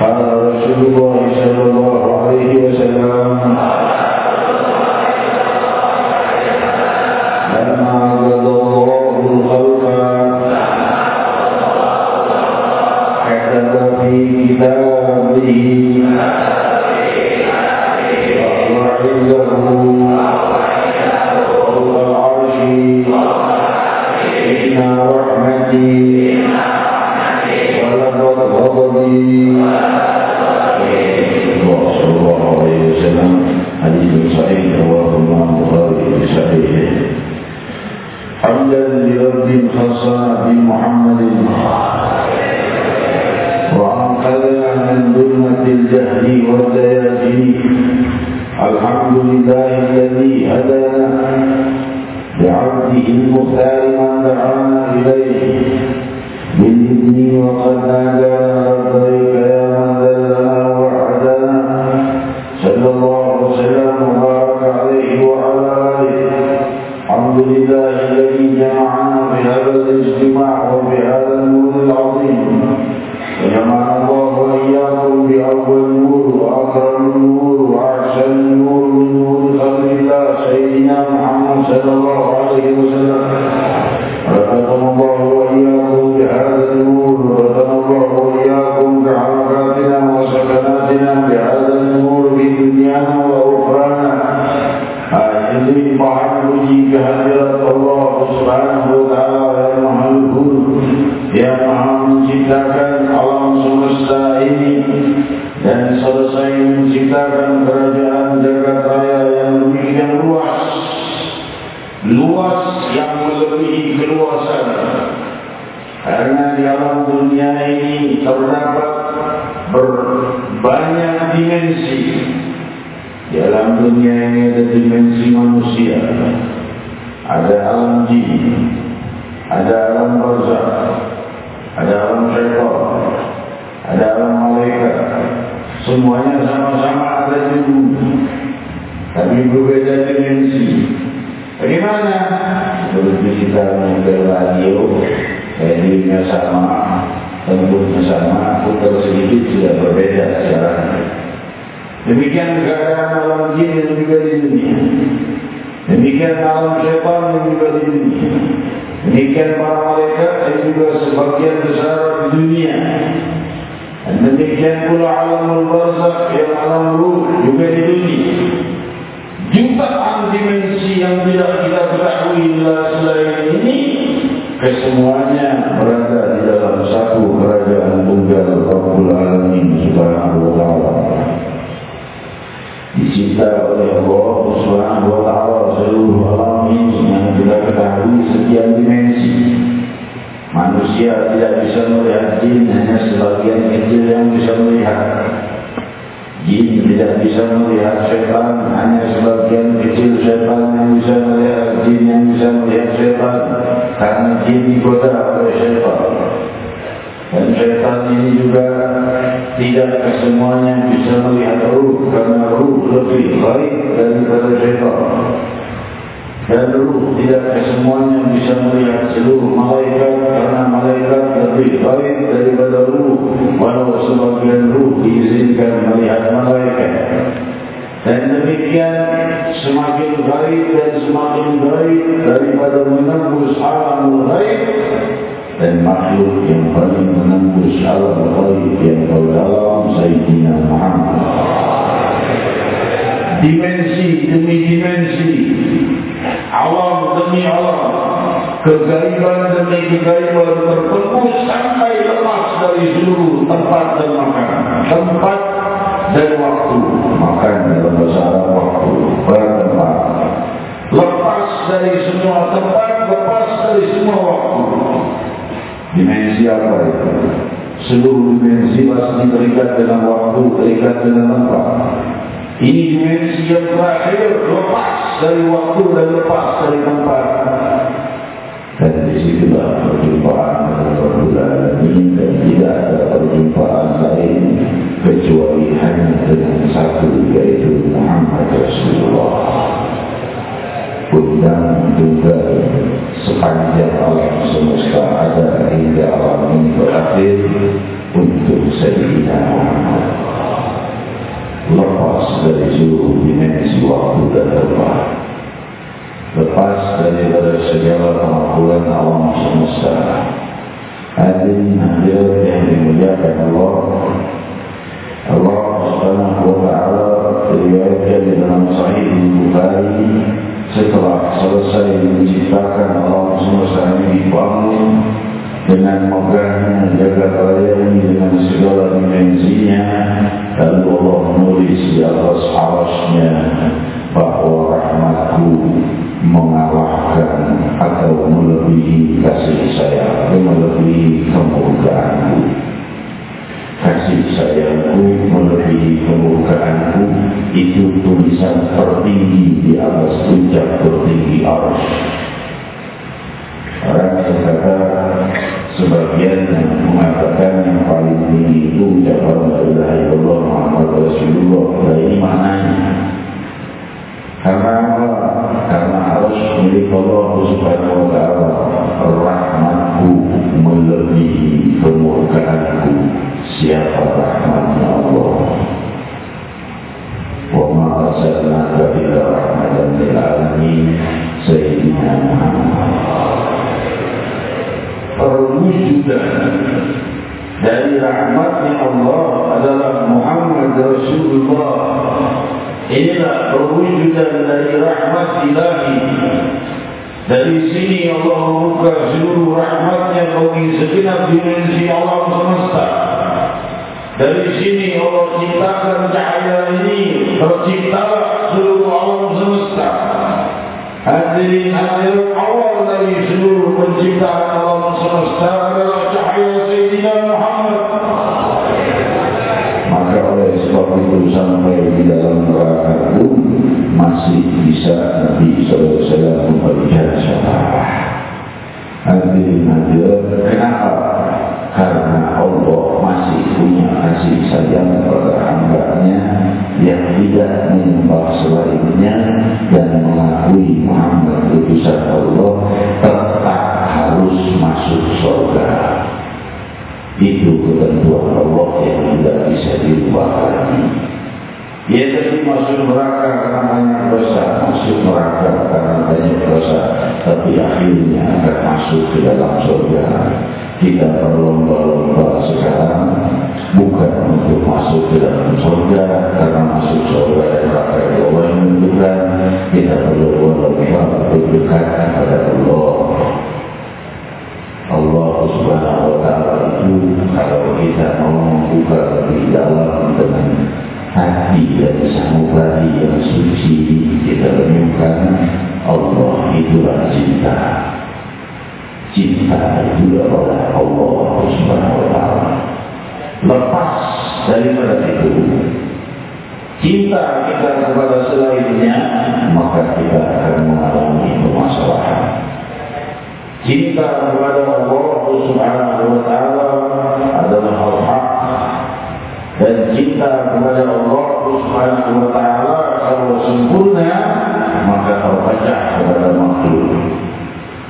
قال رسول الله صلى الله عليه وسلم خصنا بمحمد وأنقذنا من ظلمة الجهل والدياجين الحمد بهذا الاجتماع وبهذا النور العظيم menciptakan kerajaan jagat raya yang demikian luas. Luas yang melebihi keluasan. Karena di alam dunia ini terdapat berbanyak dimensi. Di alam dunia ini ada dimensi manusia. Ada alam jin. Ada alam barzah ada alam syaitan. Ada alam semuanya sama-sama ada bumi tapi berbeda dimensi. Bagaimana? Seperti kita mendengar radio radionya sama tembusnya sama putar sedikit sudah berbeda sekarang. Demikian keadaan alam jin yang juga di dunia. Demikian alam syaitan yang juga di dunia. Demikian para malaikat yang juga sebagian besar di dunia demikian pula alam barzakh yang alam ruh juga di dunia jutaan dimensi yang tidak kita ketahui selain ini kesemuanya berada di dalam satu kerajaan tunggal Rabbul Alamin Subhanahu wa Ta'ala. Dicipta oleh Allah Subhanahu wa Ta'ala manusia tidak bisa melihat jin hanya sebagian kecil yang bisa melihat. Jin tidak bisa melihat syaitan Hanya sebagian kecil syaitan yang bisa melihat. Jin yang bisa melihat syaitan Karena jin digoda oleh syaitan. Dan syaitan ini juga Tidak kesemuanya bisa melihat ruh Karena ruh lebih baik daripada syaitan dan tidak kesemuanya bisa melihat seluruh malaikat karena malaikat lebih baik daripada ruh. Walau sebagian ruh diizinkan melihat malaikat. Dan demikian semakin baik dan semakin baik daripada menembus alam baik dan makhluk yang paling menembus alam baik yang dalam Sayyidina Muhammad dimensi demi dimensi. Alam demi alam kegaiban demi kegaiban terpelus sampai lepas dari seluruh tempat dan makan. Tempat dan waktu. Makan dalam bahasa Arab waktu. Bertempat. Lepas dari semua tempat lepas dari semua waktu. Dimensi apa itu? Seluruh dimensi pasti terikat dengan waktu terikat dengan tempat ini dimensi yang terakhir lepas dari waktu dan lepas dari tempat. Dan di situlah perjumpaan Rabbul ini dan tidak ada perjumpaan lain kecuali hanya dengan satu yaitu Muhammad Rasulullah. Undang juga sepanjang alam semesta ada hingga alam ini berakhir untuk Sayyidina Muhammad lepas dari seluruh dimensi waktu dan tempat lepas daripada segala kemampuan alam semesta. Hadirin hadirat yang dimuliakan Allah. Allah Subhanahu wa taala diriwayatkan di dalam Sahih Bukhari setelah selesai menciptakan alam semesta ini dibangun dengan megahnya jaga raya ini dengan segala dimensinya dan Allah menulis di atas arasnya bahawa rahmatku mengalahkan atau melebihi kasih sayang melebihi kemurkaanku. Kasih sayangku melebihi kemurkaanku itu tulisan tertinggi di atas puncak tertinggi arus orang yang kata sebagian mengatakan yang paling tinggi itu ucapan la ilaha illallah Muhammad Rasulullah. Dan ini maknanya karena karena harus milik Allah subhanahu wa ta'ala rahmatku melebihi kemurkaanku. Siapa rahmatnya Allah? Wa ma'asalnaka ila dari rahmatnya Allah adalah Muhammad Rasulullah inilah perwujudan dari rahmat ilahi dari sini Allah membuka seluruh rahmatnya bagi segenap dimensi alam semesta dari sini Allah ciptakan cahaya ini tercipta seluruh alam semesta hadirin hadirat awal dari seluruh penciptaan alam semesta maka oleh sebab itu sampai di dalam neraka pun masih bisa Nabi SAW memberikan Ia tadi masuk neraka karena banyak dosa, masuk neraka karena banyak dosa, tapi akhirnya akan masuk ke dalam surga. Kita berlomba-lomba sekarang bukan untuk masuk ke dalam surga karena masuk surga neraka yang Allah menentukan. Kita berlomba-lomba untuk kepada Allah. Allah subhanahu wa ta'ala itu kalau kita mau membuka lebih dalam hati dan sanubari yang suci kita menemukan Allah itulah cinta. Cinta itu adalah Allah subhanahu wa ta'ala. Lepas daripada itu cinta kita kepada selainnya maka kita akan mengalami permasalahan. Cinta kepada Allah Subhanahu wa taala cinta kepada Allah Subhanahu wa taala kalau sempurna maka terpecah kepada makhluk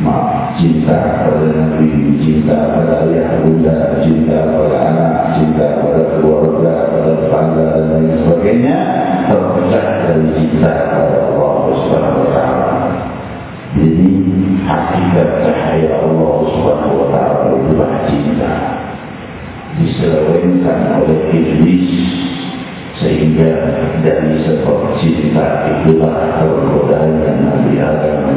Maaf, cinta kepada Nabi, cinta kepada ayah bunda, cinta kepada anak, cinta kepada keluarga, kepada tetangga dan lain sebagainya terpecah dari cinta kepada Allah Subhanahu wa taala. Jadi hakikat cahaya Allah oleh iblis sehingga dari sebab cinta itulah tergodanya Nabi Adam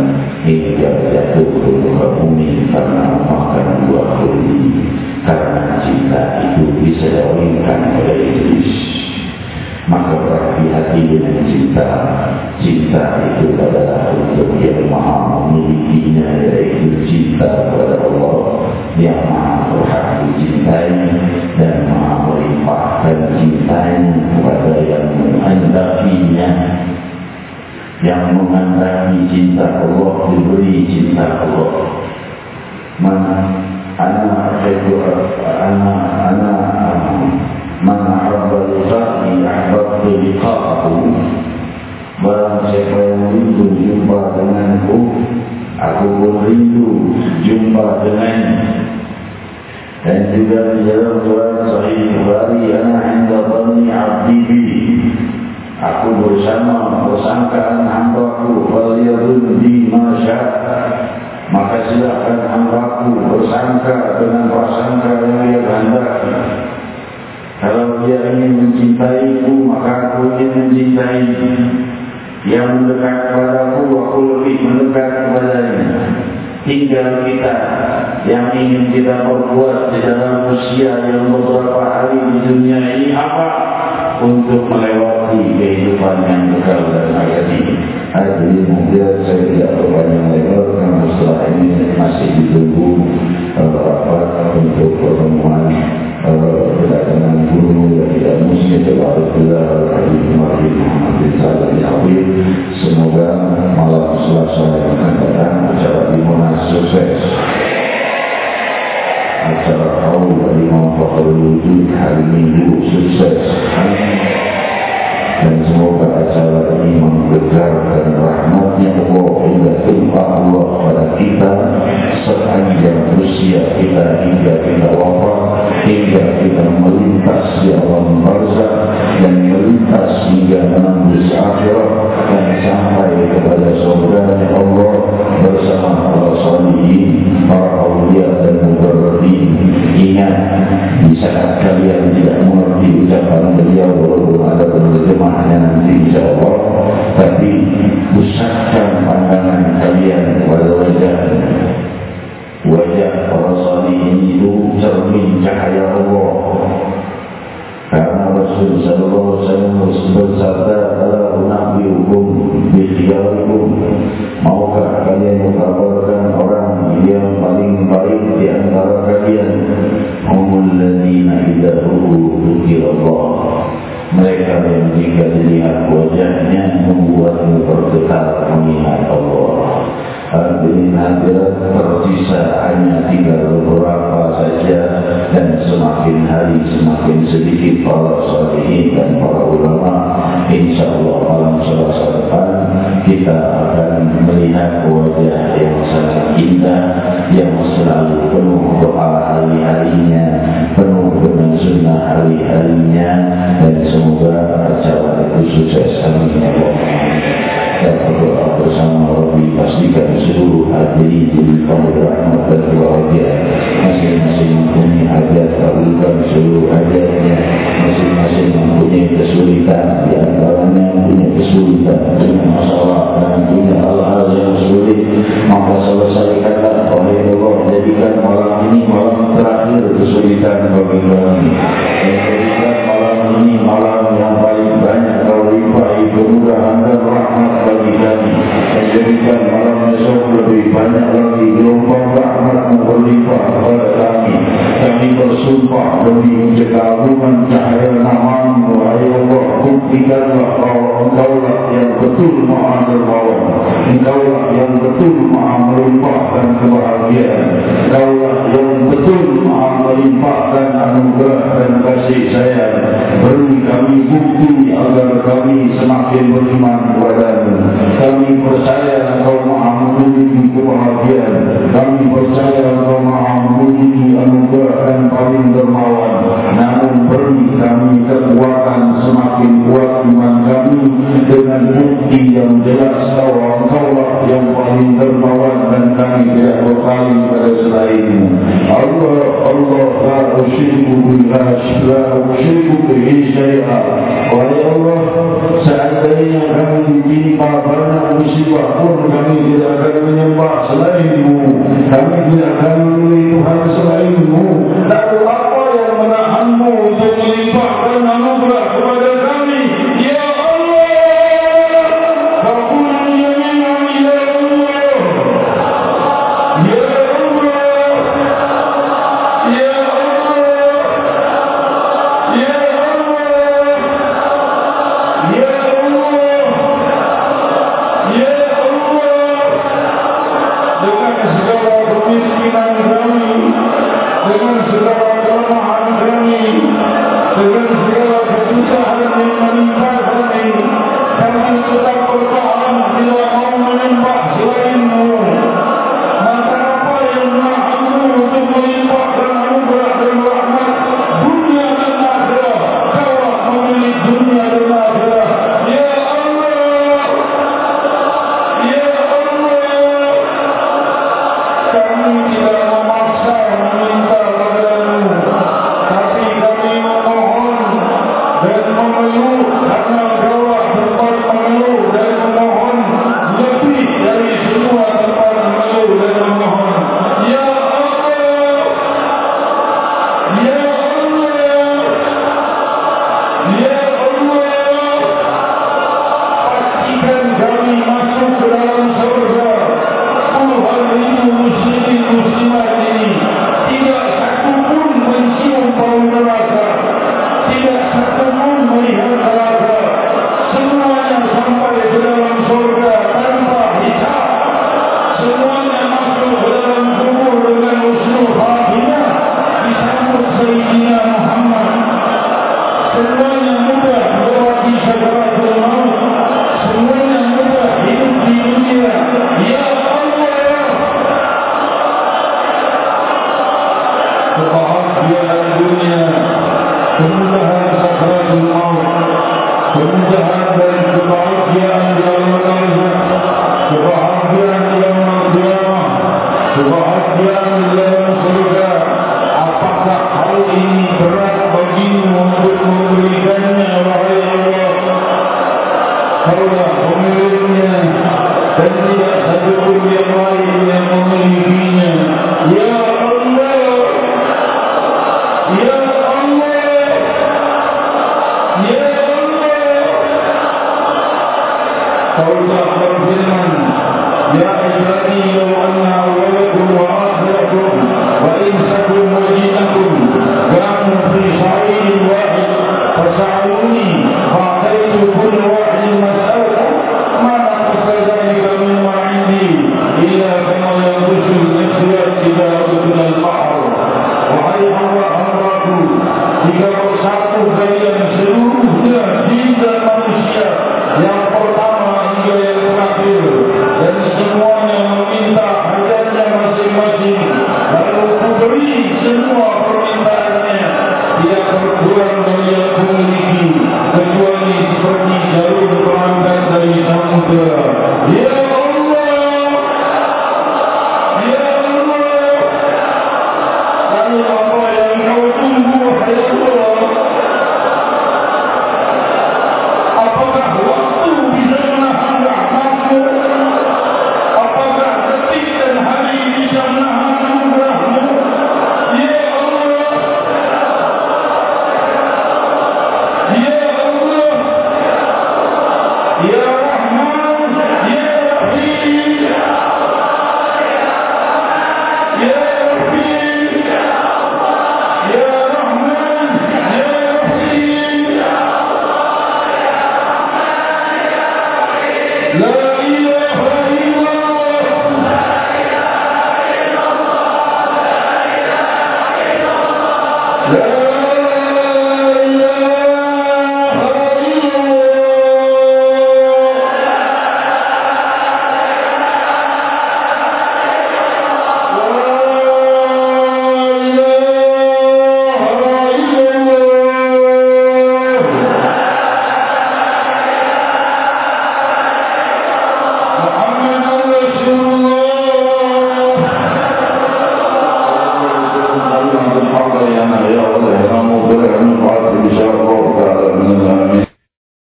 hingga jatuh ke muka bumi karena makan buah kuli karena cinta itu diselewengkan oleh iblis. Maka berhati-hati dengan cinta. Cinta itu adalah untuk yang maha memilikinya yaitu cinta kepada Allah yang maha berhak dicintai dan maha melimpahkan cintanya kepada yang menghendakinya. Yang menghendaki cinta Allah diberi cinta Allah. Mana anak itu anak anak Man ahabba liqa'i ahbabtu liqa'ahu. Barang siapa yang rindu jumpa denganku Aku pun rindu jumpa dengannya dan juga dalam surat Sahih Bukhari yang hingga kami abdi bi. Aku bersama bersangkaan hambaku waliyadun di masyarakat. Maka silakan hambaku bersangka dengan prasangka yang dia hendaki. Kalau dia ingin mencintaiku, maka aku ingin mencintainya. Yang mendekat kepada aku, aku lebih mendekat kepada tinggal kita yang ingin kita perbuat di dalam usia yang beberapa hari di dunia ini apa untuk melewati kehidupan yang kekal dan abadi. Hadirin mungkin saya tidak berpanjang lebar karena setelah ini masih ditunggu rapat untuk menggegarkan rahmatnya Allah hingga tumpah Allah pada kita sepanjang usia kita hingga kita wafat hingga kita melintas di alam barzah dan melintas hingga menembus akhirat dan sampai kepada surga Allah bersama para salihin, para awliya dan mubarradin. Ingat, di saat kalian tidak mengerti ucapan beliau walaupun ada penerjemahnya nanti insya Allah, tapi pusatkan pandangan kalian kepada wajah wajah para salihin itu cermin cahaya Allah. Karena Rasul Sallallahu Alaihi Wasallam bersabda, "Allah Nabi Hukum Bikhyarikum." Maukah kalian mengkabarkan orang tersisa hanya tinggal beberapa saja dan semakin hari semakin sedikit para salihin dan para ulama insya Allah malam selasa depan kita akan melihat wajah yang sangat indah yang selalu penuh doa hari-harinya penuh dengan sunnah Pastikan seluruh hadirin di rahmat dan kebahagiaan masing-masing mempunyai hajat kabulkan seluruh hajatnya masing-masing mempunyai kesulitan di antaranya punya kesulitan punya masalah dan punya hal-hal yang sulit. Maka selesaikanlah oleh Allah jadikan malam ini malam terakhir kesulitan bagi kami. Dan jadikan malam ini malam yang paling banyak kalau limpahi kemurahan dan rahmat bagi kami. Menjadikan malam bersumpah demi menjegahkan cahaya namamu wahai Allah buktikanlah bahwa engkau lah yang betul maha dermawan engkau lah yang betul maha melimpahkan kebahagiaan. Engkau lah yang betul maha melimpahkan anugerah dan kasih sayang. Beri kami bukti agar kami semakin beriman kepadamu kami percaya engkau maha memiliki kebahagiaan. Kami percaya engkau maha Allah la usyriku billah la usyriku bihi syai'a wahai Allah seandainya kami ditimpa banyak musibah pun kami tidak akan menyembah selainmu kami tidak akan memilih Tuhan selainmu